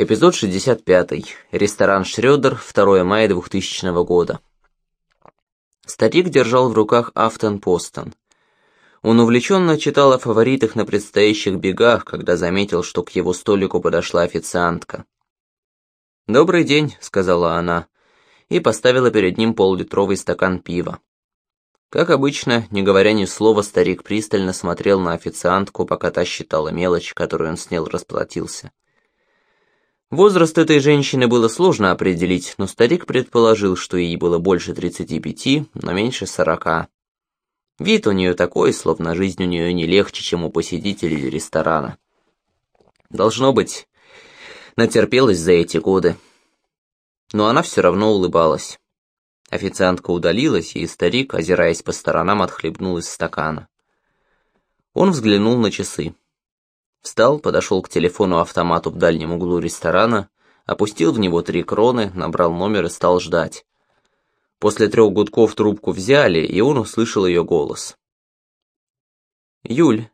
Эпизод 65. Ресторан Шрёдер, 2 мая 2000 года. Старик держал в руках Афтон Постон. Он увлеченно читал о фаворитах на предстоящих бегах, когда заметил, что к его столику подошла официантка. «Добрый день», — сказала она, и поставила перед ним поллитровый стакан пива. Как обычно, не говоря ни слова, старик пристально смотрел на официантку, пока та считала мелочь, которую он снял, расплатился. Возраст этой женщины было сложно определить, но старик предположил, что ей было больше 35, но меньше 40. Вид у нее такой, словно жизнь у нее не легче, чем у посетителей ресторана. Должно быть, натерпелась за эти годы. Но она все равно улыбалась. Официантка удалилась, и старик, озираясь по сторонам, отхлебнул из стакана. Он взглянул на часы. Встал, подошел к телефону-автомату в дальнем углу ресторана, опустил в него три кроны, набрал номер и стал ждать. После трех гудков трубку взяли, и он услышал ее голос. «Юль».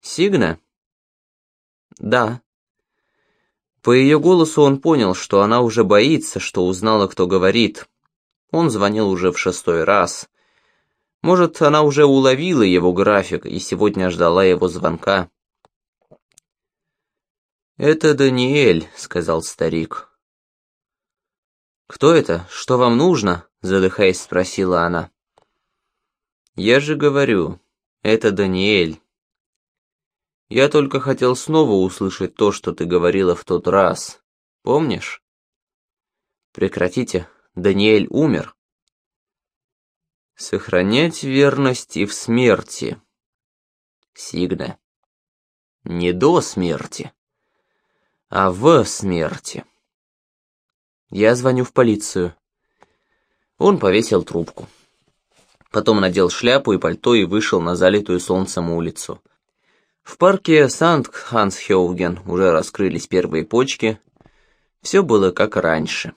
«Сигна?» «Да». По ее голосу он понял, что она уже боится, что узнала, кто говорит. Он звонил уже в шестой раз. Может, она уже уловила его график и сегодня ждала его звонка. «Это Даниэль», — сказал старик. «Кто это? Что вам нужно?» — задыхаясь, спросила она. «Я же говорю, это Даниэль. Я только хотел снова услышать то, что ты говорила в тот раз. Помнишь? Прекратите. Даниэль умер. Сохранять верность и в смерти. Сигна. Не до смерти, а в смерти. Я звоню в полицию. Он повесил трубку. Потом надел шляпу и пальто и вышел на залитую солнцем улицу. В парке Санкт-Хансхеуген уже раскрылись первые почки. Все было как раньше.